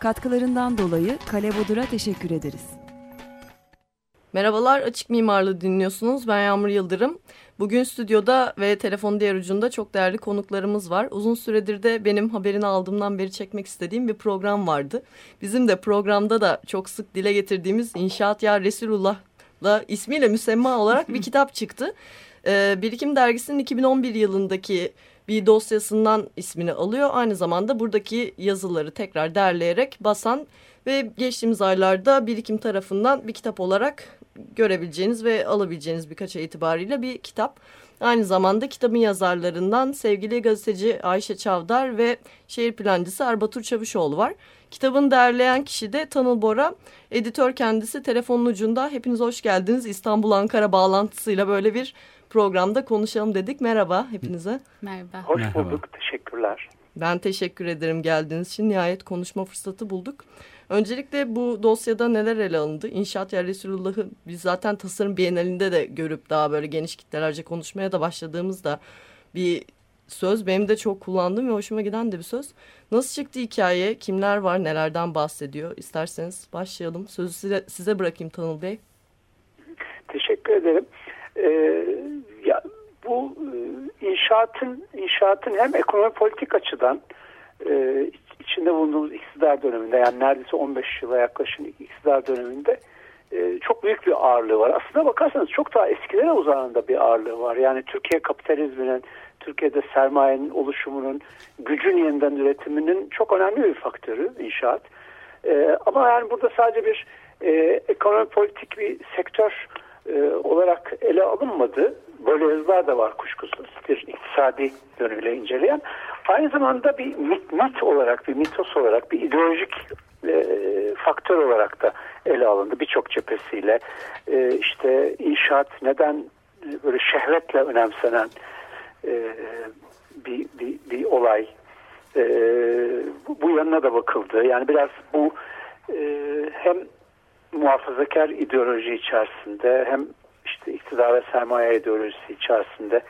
Katkılarından dolayı Kale Bodur'a teşekkür ederiz. Merhabalar, Açık Mimarlığı dinliyorsunuz. Ben Yağmur Yıldırım. Bugün stüdyoda ve telefon diğer ucunda çok değerli konuklarımız var. Uzun süredir de benim haberini aldığımdan beri çekmek istediğim bir program vardı. Bizim de programda da çok sık dile getirdiğimiz İnşaat Ya Resulullah'la ismiyle müsemma olarak bir kitap çıktı. Ee, Birikim Dergisi'nin 2011 yılındaki bir dosyasından ismini alıyor. Aynı zamanda buradaki yazıları tekrar derleyerek basan ve geçtiğimiz aylarda Birikim tarafından bir kitap olarak görebileceğiniz ve alabileceğiniz birkaç ay itibariyle bir kitap. Aynı zamanda kitabın yazarlarından sevgili gazeteci Ayşe Çavdar ve şehir plancısı Erbatur Çavuşoğlu var. Kitabın derleyen kişi de Tanıl Bora. Editör kendisi telefonun ucunda. Hepiniz hoş geldiniz. İstanbul-Ankara bağlantısıyla böyle bir programda konuşalım dedik. Merhaba hepinize. Merhaba. Hoş Merhaba. bulduk. Teşekkürler. Ben teşekkür ederim geldiğiniz için. Nihayet konuşma fırsatı bulduk. Öncelikle bu dosyada neler ele alındı? İnşaat Yer Resulullah'ı biz zaten tasarım bienalinde de görüp daha böyle geniş kitlelerce konuşmaya da başladığımızda bir söz benim de çok kullandığım ve hoşuma giden de bir söz. Nasıl çıktı hikaye? Kimler var? Nelerden bahsediyor? İsterseniz başlayalım. Sözü size, size bırakayım Tanıl Bey. Teşekkür ederim. Ee, ya bu e, inşaatın inşaatın hem ekonomi politik açıdan e, içinde bulunduğumuz iktidar döneminde yani neredeyse 15 yıla yaklaşın iktidar döneminde e, çok büyük bir ağırlığı var. Aslında bakarsanız çok daha eskilere uzanan da bir ağırlığı var. Yani Türkiye kapitalizminin, Türkiye'de sermayenin oluşumunun, gücün yeniden üretiminin çok önemli bir faktörü inşaat. E, ama yani burada sadece bir e, ekonomi politik bir sektör e, olarak ele alınmadı. Böyle yazılar da var kuşkusuz bir iktisadi yönüyle inceleyen. Aynı zamanda bir mit, mit olarak, bir mitos olarak, bir ideolojik e, faktör olarak da ele alındı birçok cephesiyle. E, işte inşaat neden böyle şehvetle önemsenen e, bir, bir, bir olay. E, bu yanına da bakıldı. Yani biraz bu e, hem muhafazakar ideoloji içerisinde hem işte iktidar ve sermaye ideolojisi içerisinde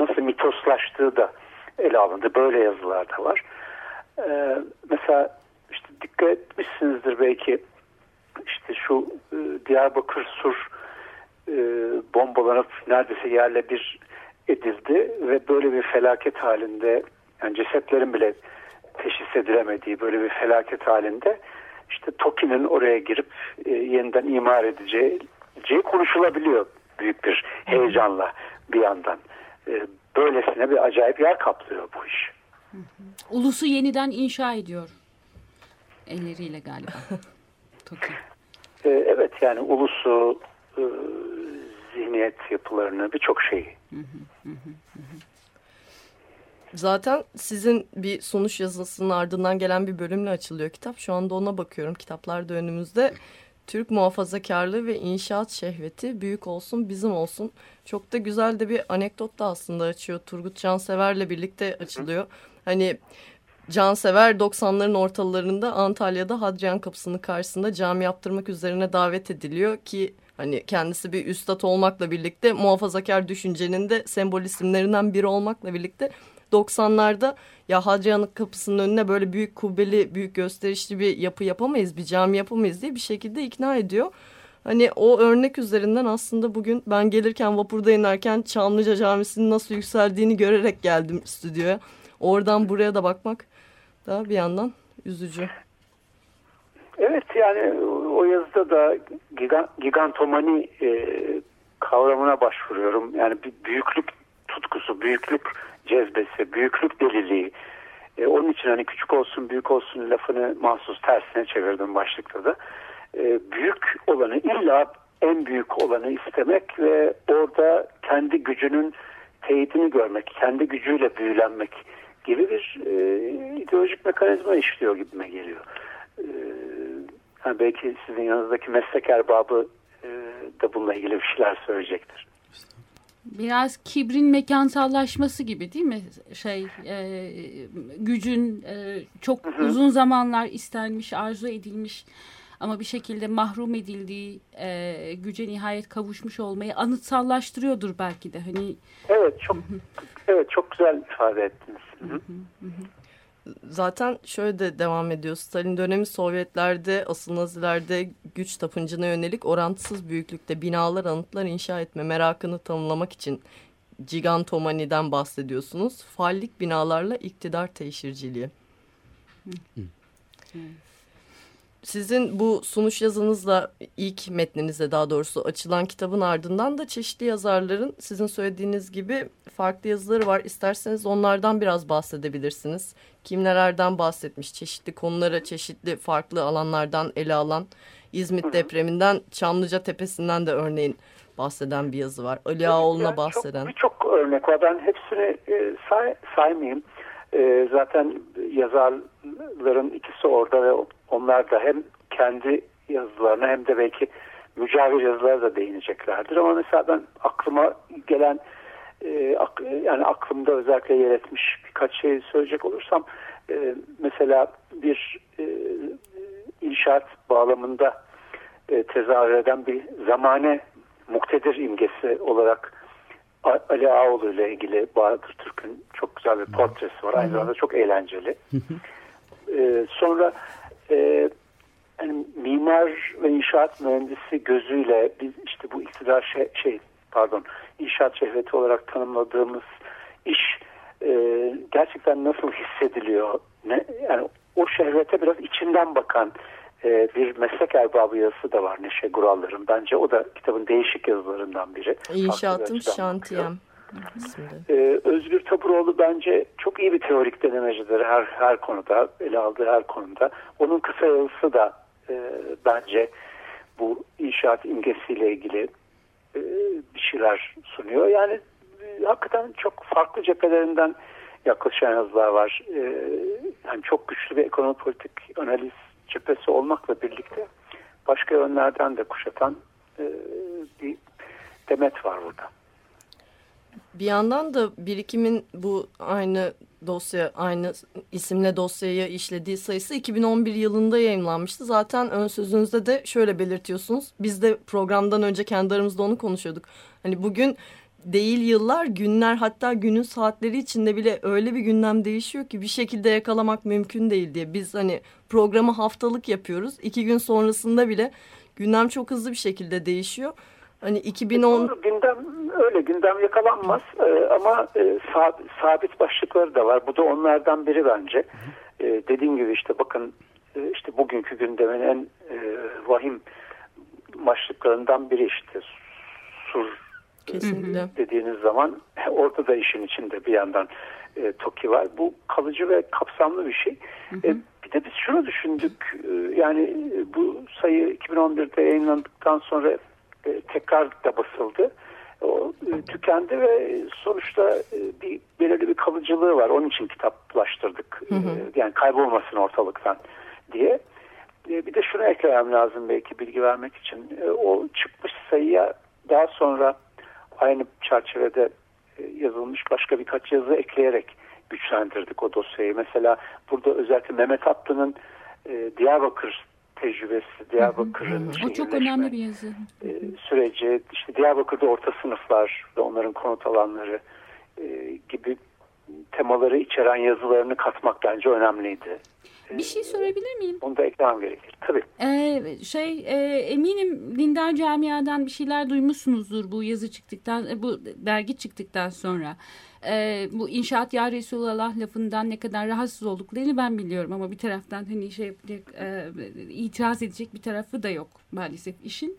nasıl mitoslaştığı da ele alındı. Böyle yazılar da var. Ee, mesela işte dikkat etmişsinizdir belki işte şu e, Diyarbakır Sur e, bombalanıp neredeyse yerle bir edildi ve böyle bir felaket halinde yani cesetlerin bile teşhis edilemediği böyle bir felaket halinde işte TOKİ'nin oraya girip e, yeniden imar edeceği konuşulabiliyor büyük bir heyecanla bir yandan. E, böylesine bir acayip yer kaplıyor bu iş. Ulusu yeniden inşa ediyor. Elleriyle galiba. Toki. E, evet yani ulusu, e, zihniyet yapılarını birçok şeyi. Zaten sizin bir sonuç yazısının ardından gelen bir bölümle açılıyor kitap. Şu anda ona bakıyorum. Kitaplar da önümüzde. Türk muhafazakarlığı ve inşaat şehveti büyük olsun bizim olsun. Çok da güzel de bir anekdot da aslında açıyor. Turgut Cansever'le birlikte açılıyor. Hani Cansever 90'ların ortalarında Antalya'da Hadrian Kapısı'nın karşısında cami yaptırmak üzerine davet ediliyor ki hani kendisi bir üstad olmakla birlikte muhafazakar düşüncenin de sembol isimlerinden biri olmakla birlikte 90'larda ya Hadrian kapısının önüne böyle büyük kubbeli, büyük gösterişli bir yapı yapamayız, bir cami yapamayız diye bir şekilde ikna ediyor. Hani o örnek üzerinden aslında bugün ben gelirken vapurda inerken Çamlıca Camisi'nin nasıl yükseldiğini görerek geldim stüdyoya. Oradan buraya da bakmak da bir yandan üzücü. Evet yani o yazıda da gigan, gigantomani e, kavramına başvuruyorum. Yani bir büyüklük tutkusu, büyüklük cezbesi, büyüklük deliliği. E, onun için hani küçük olsun büyük olsun lafını mahsus tersine çevirdim başlıkta da. E, büyük olanı illa en büyük olanı istemek ve orada kendi gücünün teyidini görmek, kendi gücüyle büyülenmek gibi bir e, ideolojik mekanizma işliyor gibime geliyor. E, Yani belki sizin yanınızdaki meslek erbabı e, da bununla ilgili bir şeyler söyleyecektir. Biraz kibrin mekansallaşması gibi değil mi? Şey e, gücün e, çok Hı hı. uzun zamanlar istenmiş, arzu edilmiş ama bir şekilde mahrum edildiği e, güce nihayet kavuşmuş olmayı anıtsallaştırıyordur belki de. Hani Evet çok evet çok güzel ifade ettiniz. Hı hı. Zaten şöyle de devam ediyor. Stalin dönemi Sovyetlerde, asıl Nazilerde güç tapıncına yönelik orantısız büyüklükte binalar, anıtlar inşa etme merakını tanımlamak için gigantomaniden bahsediyorsunuz. Fallik binalarla iktidar teşhirciliği. Sizin bu sunuş yazınızla ilk metninizde daha doğrusu açılan kitabın ardından da çeşitli yazarların sizin söylediğiniz gibi farklı yazıları var. İsterseniz onlardan biraz bahsedebilirsiniz. Kim nelerden bahsetmiş, çeşitli konulara, çeşitli farklı alanlardan ele alan İzmit depreminden Çamlıca Tepesi'nden de örneğin bahseden bir yazı var. Ali Ağaoğlu'na Yani bahseden. Çok, birçok örnek var. Ben hepsini e, say, saymayayım. E, zaten yazarların ikisi orada ve onlar da hem kendi yazılarına hem de belki mücavir yazılara da değineceklerdir. Ama mesela ben aklıma gelen e, ak, yani aklımda özellikle yer etmiş birkaç şey söyleyecek olursam e, mesela bir e, inşaat bağlamında e, tezahür eden bir zamane muktedir imgesi olarak Ali Ağoğlu ile ilgili Bahadır Türk'ün çok güzel bir portresi var. Aynı zamanda çok eğlenceli. Ee, sonra e, hani mimar ve inşaat mühendisi gözüyle biz işte bu iktidar şey, şey pardon inşaat şehveti olarak tanımladığımız iş e, gerçekten nasıl hissediliyor? Ne, yani o şehvete biraz içinden bakan e, bir meslek erbabı yazısı da var Neşe Gurallar'ın. Bence o da kitabın değişik yazılarından biri. İnşaatım açıdan bakıyor. Şantiyem isminde. Ee, Özgür Taburoğlu bence çok iyi bir teorik denemecidir her her konuda, ele aldığı her konuda. Onun kısa yazısı da e, bence bu inşaat imgesiyle ilgili e, bir şeyler sunuyor. Yani e, hakikaten çok farklı cephelerinden yaklaşan yazılar var. E, yani çok güçlü bir ekonomi politik analiz cephesi olmakla birlikte başka yönlerden de kuşatan e, bir demet var burada. Bir yandan da birikimin bu aynı dosya, aynı isimle dosyayı işlediği sayısı 2011 yılında yayınlanmıştı. Zaten ön sözünüzde de şöyle belirtiyorsunuz. Biz de programdan önce kendi aramızda onu konuşuyorduk. Hani bugün değil yıllar, günler hatta günün saatleri içinde bile öyle bir gündem değişiyor ki bir şekilde yakalamak mümkün değil diye. Biz hani programı haftalık yapıyoruz. İki gün sonrasında bile gündem çok hızlı bir şekilde değişiyor. Hani 2010 Doğru, gündem öyle gündem yakalanmaz Ee, ama e, sab- sabit başlıkları da var. Bu da onlardan biri bence. Ee, dediğim gibi işte bakın e, işte bugünkü gündemin en e, vahim başlıklarından biri işte sur kesinlikle. dediğiniz zaman orada da işin içinde bir yandan e, TOKİ var. Bu kalıcı ve kapsamlı bir şey. E, bir de biz şunu düşündük e, yani e, bu sayı 2011'de yayınlandıktan sonra e, tekrar da basıldı. O e, tükendi ve sonuçta e, bir belirli bir kalıcılığı var. Onun için kitaplaştırdık. E, yani kaybolmasın ortalıktan diye. E, bir de şunu eklemem lazım belki bilgi vermek için. E, o çıkmış sayıya daha sonra aynı çerçevede e, yazılmış başka birkaç yazı ekleyerek güçlendirdik o dosyayı. Mesela burada özellikle Mehmet Atlı'nın e, Diyarbakır tecrübesi, Diyarbakır'ın O çok önemli bir yazı. e, süreci, işte Diyarbakır'da orta sınıflar ve onların konut alanları e, gibi temaları içeren yazılarını katmak bence önemliydi. Bir şey sorabilir miyim? Onu da eklemem gerekir. Tabii. Ee, şey e, eminim dindar camiadan bir şeyler duymuşsunuzdur bu yazı çıktıktan e, bu dergi çıktıktan sonra. Ee, bu inşaat ya Resulallah lafından ne kadar rahatsız olduklarını ben biliyorum ama bir taraftan hani şey e, itiraz edecek bir tarafı da yok maalesef işin.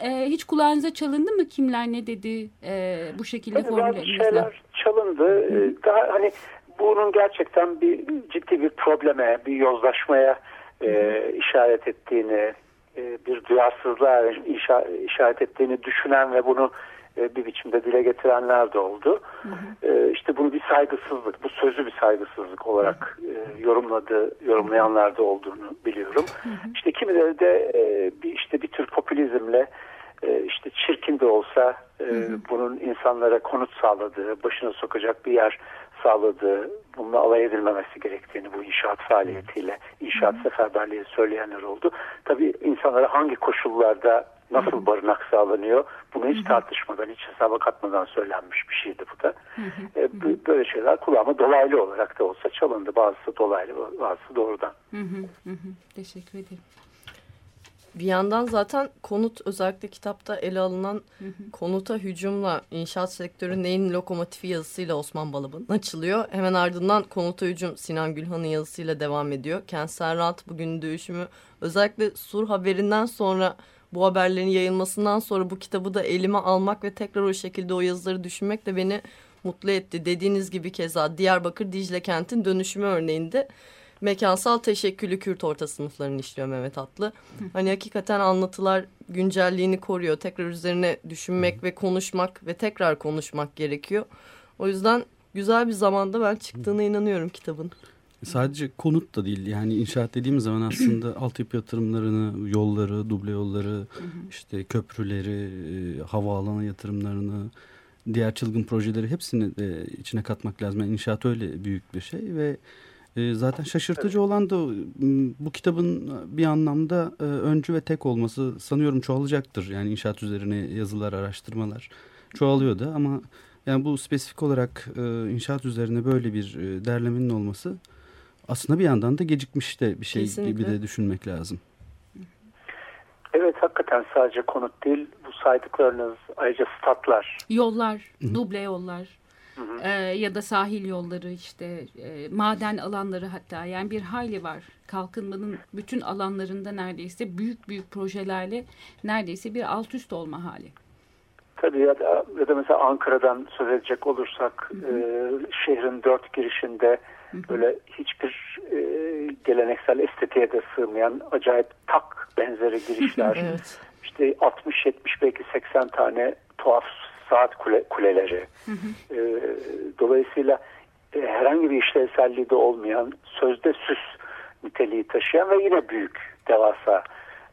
Ee, hiç kulağınıza çalındı mı kimler ne dedi e, bu şekilde Tabii bazı şeyler çalındı. Daha hani bunun gerçekten bir ciddi bir probleme, bir yozlaşmaya e, işaret ettiğini, e, bir duyarsızlığa işa- işaret ettiğini düşünen ve bunu e, bir biçimde dile getirenler de oldu. E, işte bunu bir saygısızlık, bu sözü bir saygısızlık olarak e, yorumladı, yorumlayanlar da olduğunu biliyorum. İşte kimileri de e, bir işte bir tür popülizmle e, işte çirkin de olsa e, bunun insanlara konut sağladığı, başına sokacak bir yer sağladığı, bununla alay edilmemesi gerektiğini bu inşaat faaliyetiyle, inşaat seferberliği söyleyenler oldu. Tabii insanlara hangi koşullarda nasıl barınak sağlanıyor bunu hiç tartışmadan, hiç hesaba katmadan söylenmiş bir şeydi bu da. E, böyle şeyler kulağıma dolaylı olarak da olsa çalındı. Bazısı dolaylı, bazısı doğrudan. Teşekkür ederim. Bir yandan zaten konut özellikle kitapta ele alınan konuta hücumla inşaat sektörü neyin lokomotifi yazısıyla Osman Balab'ın açılıyor. Hemen ardından konuta hücum Sinan Gülhan'ın yazısıyla devam ediyor. Kentsel rant bugün dövüşümü özellikle Sur haberinden sonra bu haberlerin yayılmasından sonra bu kitabı da elime almak ve tekrar o şekilde o yazıları düşünmek de beni mutlu etti. Dediğiniz gibi keza Diyarbakır Dicle kentin dönüşümü örneğinde mekansal teşekkülü Kürt orta sınıflarını işliyor Mehmet Atlı. Hani hakikaten anlatılar güncelliğini koruyor. Tekrar üzerine düşünmek ve konuşmak ve tekrar konuşmak gerekiyor. O yüzden güzel bir zamanda ben çıktığına inanıyorum kitabın. Sadece konut da değil yani inşaat dediğimiz zaman aslında altyapı yatırımlarını, yolları, duble yolları, işte köprüleri, e, havaalanı yatırımlarını, diğer çılgın projeleri hepsini de içine katmak lazım. Yani inşaat öyle büyük bir şey ve e, zaten şaşırtıcı olan da m, bu kitabın bir anlamda e, öncü ve tek olması sanıyorum çoğalacaktır. Yani inşaat üzerine yazılar, araştırmalar çoğalıyor da ama yani bu spesifik olarak e, inşaat üzerine böyle bir e, derlemenin olması aslında bir yandan da gecikmiş de bir şey Kesinlikle. gibi de düşünmek lazım. Evet hakikaten sadece konut değil bu saydıklarınız ayrıca statlar. Yollar, duble yollar e, ya da sahil yolları işte e, maden alanları hatta yani bir hayli var. Kalkınmanın bütün alanlarında neredeyse büyük büyük projelerle neredeyse bir alt üst olma hali. Tabii ya da, ya da mesela Ankara'dan söz edecek olursak e, şehrin dört girişinde böyle hiçbir e, geleneksel estetiğe de sığmayan acayip tak benzeri girişler. Evet. işte 60 70 belki 80 tane tuhaf saat kule, kuleleri. E, dolayısıyla e, herhangi bir işlevselliği de olmayan sözde süs niteliği taşıyan ve yine büyük devasa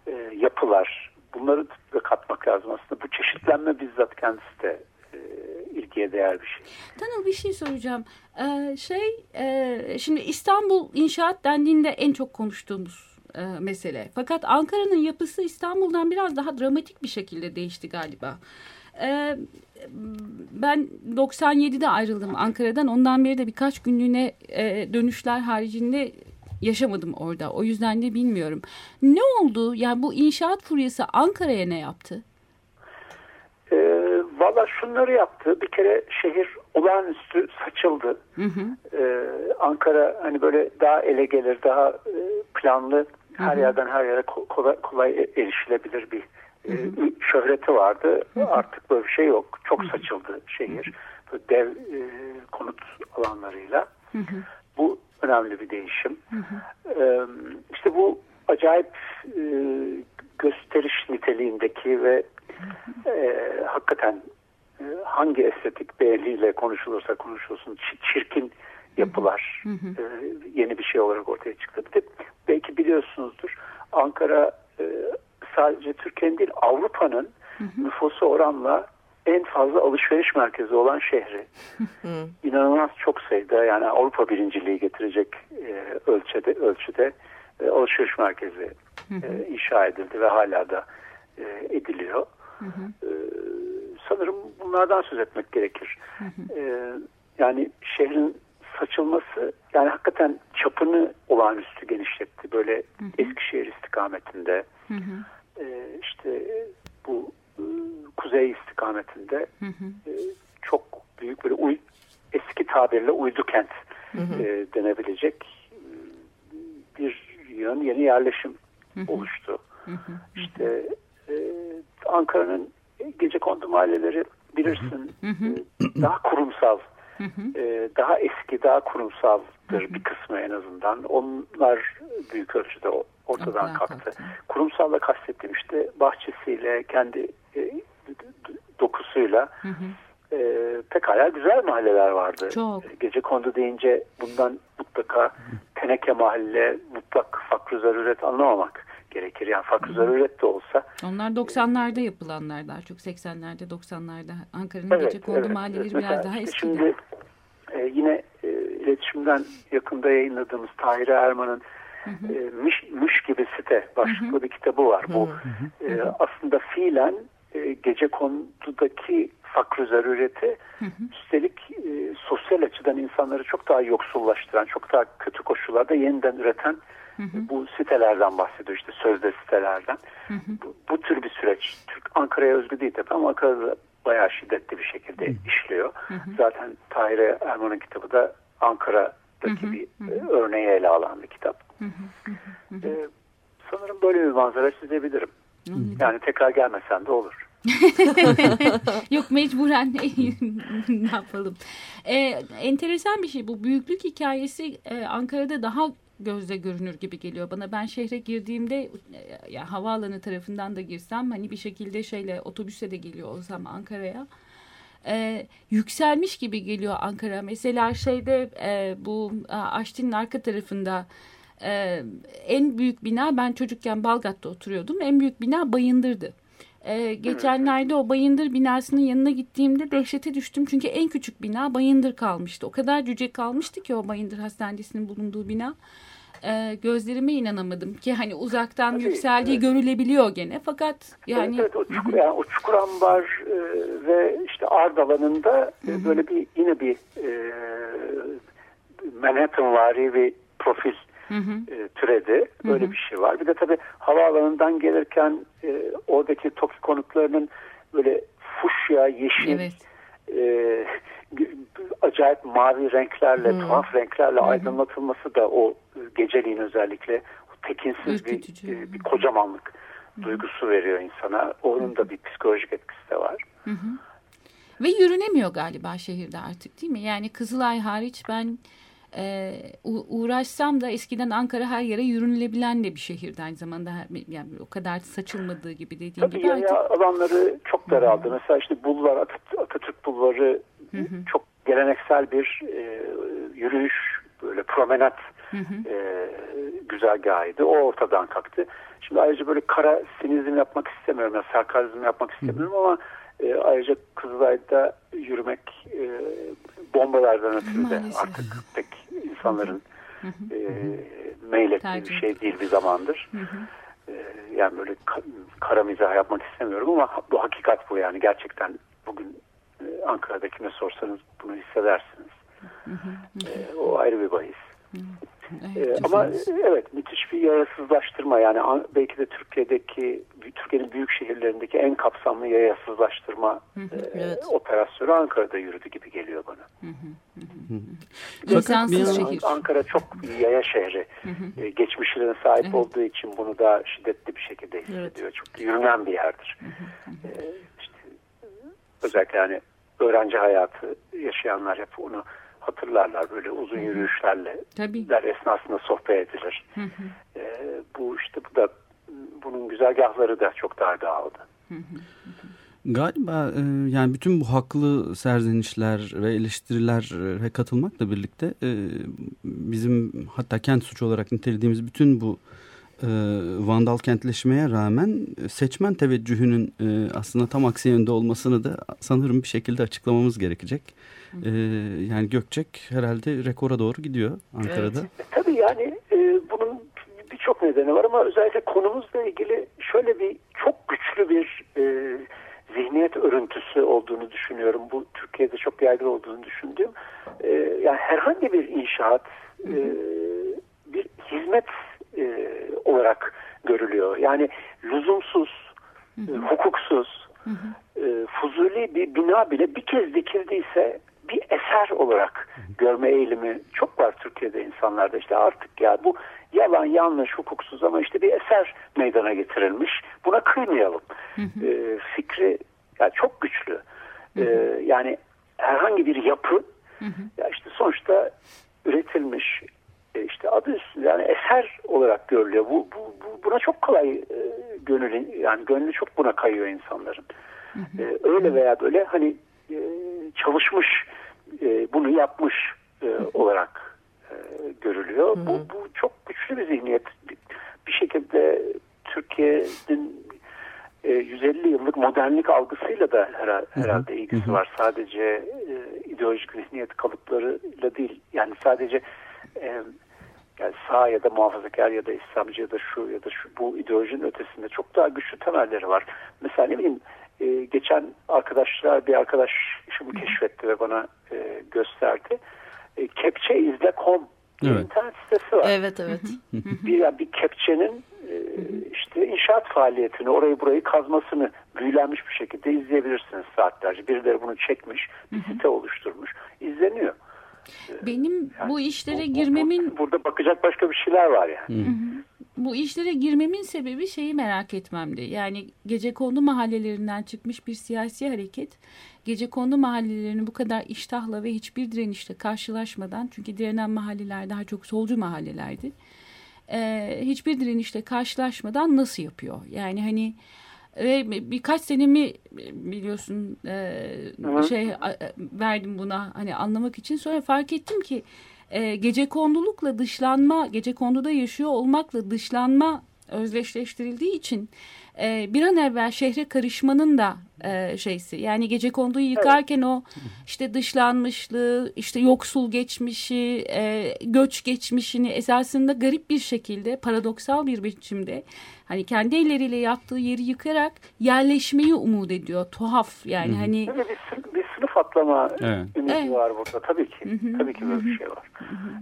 e, yapılar. Bunları da katmak lazım aslında. Bu çeşitlenme bizzat kendisi de e, ilgiye değer bir şey. Tanıl bir şey soracağım. Ee, şey e, şimdi İstanbul inşaat dendiğinde en çok konuştuğumuz e, mesele. Fakat Ankara'nın yapısı İstanbul'dan biraz daha dramatik bir şekilde değişti galiba. Ee, ben 97'de ayrıldım Ankara'dan. Ondan beri de birkaç günlüğüne e, dönüşler haricinde yaşamadım orada. O yüzden de bilmiyorum. Ne oldu? Yani bu inşaat furyası Ankara'ya ne yaptı? E, Valla şunları yaptı. Bir kere şehir olağanüstü saçıldı. Hı hı. Ee, Ankara hani böyle daha ele gelir, daha e, planlı, her yerden her yere ko- kolay, kolay e- erişilebilir bir e, şöhreti vardı. Artık böyle bir şey yok. Çok saçıldı şehir. Böyle dev e, konut alanlarıyla. Bu önemli bir değişim. Ee, işte bu acayip e, gösteriş niteliğindeki ve e, hakikaten e, hangi estetik beğeniyle konuşulursa konuşulsun çi- çirkin yapılar e, yeni bir şey olarak ortaya çıktı. Bir de belki biliyorsunuzdur Ankara e, sadece Türkiye'nin değil Avrupa'nın nüfusu oranla en fazla alışveriş merkezi olan şehri. İnanılmaz çok sayıda yani Avrupa birinciliği getirecek e, ölçüde ölçüde e, alışveriş merkezi e, inşa edildi ve hala da e, ediliyor. E, sanırım bunlardan söz etmek gerekir. E, yani şehrin saçılması yani hakikaten çapını olağanüstü genişletti. Böyle Eskişehir istikametinde e, işte bu e, kuzey istikametinde e, çok büyük böyle uy, eski tabirle uydu kent e, denebilecek e, bir yön yeni yerleşim oluştu. İşte e, Ankara'nın gece kondu mahalleleri bilirsin e, daha kurumsal e, daha eski daha kurumsaldır bir kısmı en azından. Onlar büyük ölçüde ortadan Ortadan kalktı. kalktı. Kurumsalla kastettiğim işte bahçesiyle kendi e, dokusu nüfusuyla Hı hı. e, pekala güzel mahalleler vardı. Çok. Gece kondu deyince bundan mutlaka teneke mahalle, mutlak fakr zaruret anlamamak gerekir. Yani fakr zaruret de olsa Onlar 90'larda yapılanlar daha çok 80'lerde 90'larda Ankara'nın Evet, gece kondu evet. mahalleleri biraz daha eski. Şimdi e, yine e, iletişimden yakında yayınladığımız Tahir Erman'ın e, Müş, Müş gibi site başlıklı bir kitabı var. Bu e, aslında fiilen e, gece kondudaki fakr zarureti üstelik e, sosyal açıdan insanları çok daha yoksullaştıran, çok daha kötü koşullarda yeniden üreten bu sitelerden bahsediyor işte sözde sitelerden. Bu, bu tür bir süreç Türk Ankara'ya özgü değil tabii ama Ankara'da bayağı şiddetli bir şekilde işliyor. Zaten Tahir Erman'ın kitabı da Ankara'daki bir e, örneği ele alan bir kitap. E, sanırım böyle bir manzara çizebilirim. Yani tekrar gelmesen de olur. Yok mecburen ne yapalım. Ee, enteresan bir şey bu büyüklük hikayesi e, Ankara'da daha gözle görünür gibi geliyor bana. Ben şehre girdiğimde e, ya havaalanı tarafından da girsem hani bir şekilde şeyle otobüse de geliyor olsam Ankara'ya e, yükselmiş gibi geliyor Ankara. Mesela şeyde e, bu e, Aştin'in arka tarafında e, en büyük bina ben çocukken Balgat'ta oturuyordum. En büyük bina Bayındır'dı. E, geçenlerde o Bayındır binasının yanına gittiğimde dehşete düştüm. Çünkü en küçük bina Bayındır kalmıştı. O kadar cüce kalmıştı ki o Bayındır Hastanesi'nin bulunduğu bina. E, gözlerime inanamadım ki hani uzaktan Tabii, yükseldiği evet. görülebiliyor gene. Fakat yani Evet, evet, o, çukur, yani o Çukurambar e, ve işte Ardalan'ında e, böyle bir yine bir e, Manhattanvari bir profil Hı hı. e, türedi. Böyle bir şey var. Bir de tabii havaalanından gelirken e, oradaki TOKİ konutlarının böyle fuşya, yeşil, Evet. e, acayip mavi renklerle, tuhaf renklerle aydınlatılması da o e, geceliğin özellikle tekinsiz bir, e, bir kocamanlık duygusu veriyor insana. Onun da bir psikolojik etkisi de var. Ve yürünemiyor galiba şehirde artık değil mi? Yani Kızılay hariç ben e, uğraşsam da eskiden Ankara her yere yürünülebilen de bir şehirdi aynı zamanda. Yani o kadar saçılmadığı gibi dediğim Tabii gibi yaya artık. alanları çok daraldı. Mesela işte Bulvar, Atat- Atatürk Bulvarı çok geleneksel bir e, yürüyüş, böyle promenat e, güzergahıydı. O ortadan kalktı. Şimdi ayrıca böyle kara sinizm yapmak istemiyorum, yani sarkazm yapmak istemiyorum ama e, ayrıca Kızılay'da yürümek e, bombalardan ötürü de artık pek insanların e, meylettiği bir şey değil bir zamandır. E, yani böyle ka- kara mizah yapmak istemiyorum ama bu hakikat bu yani gerçekten bugün e, Ankara'da kime sorsanız bunu hissedersiniz. E, o ayrı bir bahis. Evet, E, ama düşünüyoruz. e, evet müthiş bir yayasızlaştırma yani an- belki de Türkiye'deki Türkiye'nin büyük şehirlerindeki en kapsamlı yayasızlaştırma e, Evet. operasyonu Ankara'da yürüdü gibi geliyor bana. İnsansız bir şehir. Ankara çok yaya şehri. E, geçmişlerine sahip Evet. olduğu için bunu da şiddetli bir şekilde hissediyor. Çok yürünen bir yerdir. E, işte, özellikle yani öğrenci hayatı yaşayanlar hep onu hatırlarlar. Böyle uzun yürüyüşlerle Tabii. der esnasında sohbet edilir. E, bu işte bu da bunun güzergahları da çok dar dağıldı. Galiba e, yani bütün bu haklı serzenişler ve eleştirilere katılmakla birlikte e, bizim hatta kent suçu olarak nitelediğimiz bütün bu e, vandal kentleşmeye rağmen seçmen teveccühünün aslında tam aksi yönde olmasını da sanırım bir şekilde açıklamamız gerekecek. Yani Gökçek herhalde rekora doğru gidiyor Ankara'da. E, tabii yani bunun birçok nedeni var ama özellikle konumuzla ilgili şöyle bir çok güçlü bir zihniyet örüntüsü olduğunu düşünüyorum. Bu Türkiye'de çok yaygın olduğunu düşündüğüm. E, yani herhangi bir inşaat e, bir hizmet e, olarak görülüyor. Yani lüzumsuz, e, hukuksuz, e, fuzuli bir bina bile bir kez dikildiyse bir eser olarak görme eğilimi çok var Türkiye'de insanlarda. İşte artık ya bu yalan, yanlış, hukuksuz ama işte bir eser meydana getirilmiş. Buna kıymayalım. E, fikri ya çok güçlü. E, yani herhangi bir yapı ya işte sonuçta üretilmiş e, işte adı üstünde yani eser olarak görülüyor. Bu, bu, bu buna çok kolay e, gönül yani gönlü çok buna kayıyor insanların. E, öyle veya böyle hani e, çalışmış, e, bunu yapmış e, olarak e, görülüyor. Bu, bu çok güçlü bir zihniyet. Bir, şekilde Türkiye'nin e, 150 yıllık modernlik algısıyla da herhalde, herhalde ilgisi var. Sadece e, ideolojik zihniyet kalıplarıyla değil. Yani sadece e, yani sağ ya da muhafazakar ya da İslamcı ya da şu ya da şu bu ideolojinin ötesinde çok daha güçlü temelleri var. Mesela ne bileyim e, geçen arkadaşlar bir arkadaş şimdi keşfetti ve bana e, gösterdi. E, kepçeizle.com bir Evet. internet sitesi var. Evet evet. Bir, yani bir kepçenin e, işte inşaat faaliyetini, orayı burayı kazmasını büyülenmiş bir şekilde izleyebilirsiniz saatlerce. Birileri bunu çekmiş, bir site oluşturmuş, izleniyor. Benim bu işlere Bu- bu- girmemin burada bakacak başka bir şeyler var yani. Bu işlere girmemin sebebi şeyi merak etmemdi. Yani gece kondu mahallelerinden çıkmış bir siyasi hareket gece kondu mahallelerini bu kadar iştahla ve hiçbir direnişle karşılaşmadan çünkü direnen mahalleler daha çok solcu mahallelerdi. Ee, hiçbir direnişle karşılaşmadan nasıl yapıyor? Yani hani ve birkaç senemi biliyorsun e, şey e, verdim buna hani anlamak için sonra fark ettim ki e, gece kondulukla dışlanma gece konduda yaşıyor olmakla dışlanma özdeşleştirildiği için e, bir an evvel şehre karışmanın da e, şeysi. Yani gece konduyu yıkarken o işte dışlanmışlığı işte yoksul geçmişi e, göç geçmişini esasında garip bir şekilde paradoksal bir biçimde hani kendi elleriyle yaptığı yeri yıkarak yerleşmeyi umut ediyor. Tuhaf yani hani Değil mi? Bir, bir sınıf atlama Evet. ümidi Evet. var burada tabii ki. Tabii ki böyle bir şey var.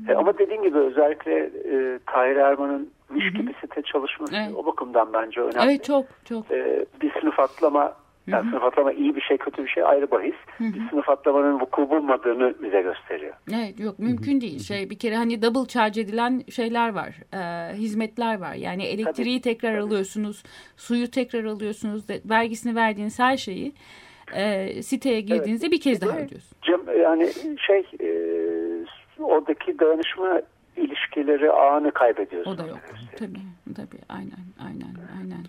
E, ama dediğin gibi özellikle e, Tahir Erman'ın Miş gibi site çalışması Evet. o bakımdan bence önemli. evet çok çok E, bir sınıf atlama yani sınıf atlama iyi bir şey kötü bir şey ayrı bahis. Bir sınıf atlamanın vuku bulmadığını bize gösteriyor. Evet yok mümkün değil. Şey bir kere hani double charge edilen şeyler var. e, hizmetler var. Yani elektriği tekrar alıyorsunuz, suyu tekrar alıyorsunuz, de, vergisini verdiğiniz her şeyi e, siteye girdiğinizde bir kez daha ödüyorsunuz. Yani şey e, oradaki dayanışma ilişkileri ağını kaybediyorsun. O da yok. Tabii tabii aynen aynen aynen.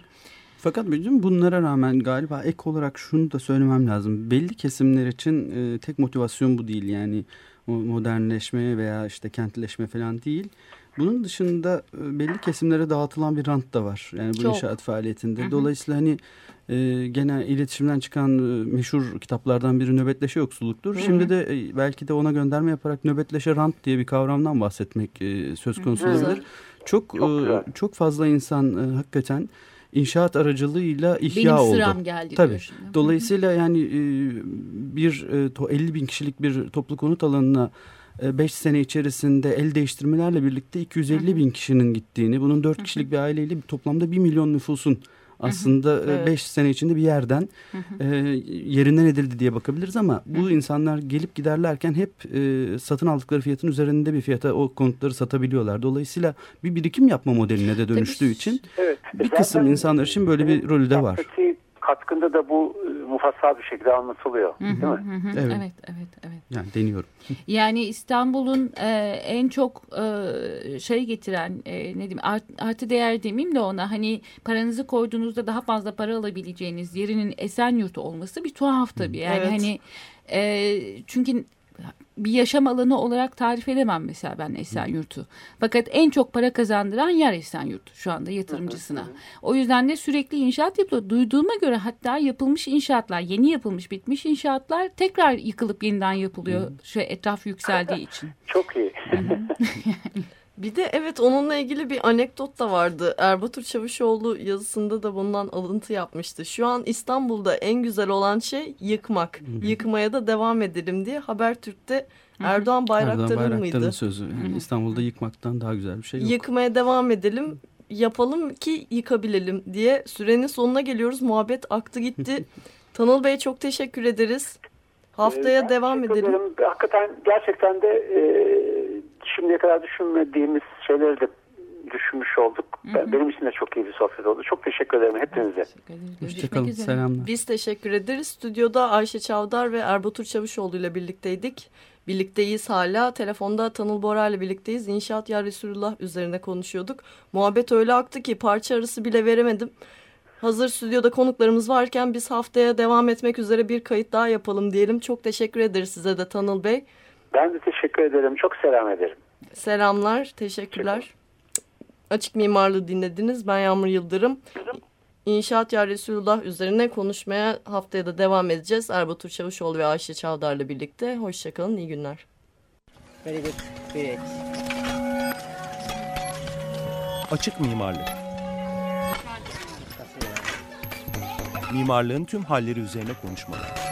Fakat bütün bunlara rağmen galiba ek olarak şunu da söylemem lazım. Belli kesimler için e, tek motivasyon bu değil. Yani modernleşme veya işte kentleşme falan değil. Bunun dışında e, belli kesimlere dağıtılan bir rant da var. Yani bu Çok. inşaat faaliyetinde. Dolayısıyla hani e, gene iletişimden çıkan e, meşhur kitaplardan biri nöbetleşe yoksulluktur. Şimdi de e, belki de ona gönderme yaparak nöbetleşe rant diye bir kavramdan bahsetmek e, söz konusu olabilir. Çok Çok e, çok fazla insan e, hakikaten inşaat aracılığıyla ihya Benim oldu. sıram geldi Tabii. şimdi. Dolayısıyla yani e, bir e, to- 50 bin kişilik bir toplu konut alanına 5 sene içerisinde el değiştirmelerle birlikte 250 bin kişinin gittiğini, bunun 4 kişilik bir aileyle bir toplamda 1 milyon nüfusun aslında 5 Evet. sene içinde bir yerden e, yerinden edildi diye bakabiliriz ama bu insanlar gelip giderlerken hep e, satın aldıkları fiyatın üzerinde bir fiyata o konutları satabiliyorlar. Dolayısıyla bir birikim yapma modeline de dönüştüğü için Evet. bir kısım insanlar için böyle bir rolü de var. Katkında da bu e, mufassal bir şekilde anlatılıyor. Değil mi? Hı hı, Evet. evet evet evet. Yani deniyorum. Yani İstanbul'un e, en çok e, şey getiren e, ne diyeyim art, artı değer demeyeyim de ona hani paranızı koyduğunuzda daha fazla para alabileceğiniz yerinin Esenyurt olması bir tuhaf tabii. Yani Evet. hani e, çünkü bir yaşam alanı olarak tarif edemem mesela ben Esenyurt'u. Fakat en çok para kazandıran yer Esenyurt şu anda yatırımcısına. O yüzden de sürekli inşaat yapılıyor. Duyduğuma göre hatta yapılmış inşaatlar, yeni yapılmış bitmiş inşaatlar tekrar yıkılıp yeniden yapılıyor. Şey etraf yükseldiği için. Çok iyi. Bir de evet onunla ilgili bir anekdot da vardı. Erbatur Çavuşoğlu yazısında da bundan alıntı yapmıştı. Şu an İstanbul'da en güzel olan şey yıkmak. Yıkmaya da devam edelim diye Habertürk'te Erdoğan Bayraktar'ın Erdoğan Bayraktar'ın mıydı? sözü. Yani İstanbul'da yıkmaktan daha güzel bir şey yok. Yıkmaya devam edelim yapalım ki yıkabilelim diye sürenin sonuna geliyoruz. Muhabbet aktı gitti. Tanıl Bey çok teşekkür ederiz. Haftaya Ee, devam edelim. ederim. Hakikaten gerçekten de e, şimdiye kadar düşünmediğimiz şeyleri de düşünmüş olduk. Ben- Benim için de çok iyi bir sohbet oldu. Çok teşekkür ederim hepinize. Teşekkür ederiz. Görüşmek Hoşçakalın. Selamlar. Biz teşekkür ederiz. Stüdyoda Ayşe Çavdar ve Erbatur Çavuşoğlu ile birlikteydik. Birlikteyiz hala. Telefonda Tanıl Bora ile birlikteyiz. İnşaat Ya Resulullah üzerine konuşuyorduk. Muhabbet öyle aktı ki parça arası bile veremedim. Hazır stüdyoda konuklarımız varken biz haftaya devam etmek üzere bir kayıt daha yapalım diyelim. Çok teşekkür ederiz size de Tanıl Bey. Ben de teşekkür ederim. Çok selam ederim. Selamlar, teşekkürler. Açık Mimarlığı dinlediniz. Ben Yağmur Yıldırım. İnşaat Ya Resulullah üzerine konuşmaya haftaya da devam edeceğiz. Erbatur Çavuşoğlu ve Ayşe Çavdar'la birlikte. Hoşçakalın, iyi günler. Very good. Great. Açık mimarlık. Mimarlığın tüm halleri üzerine konuşmalar.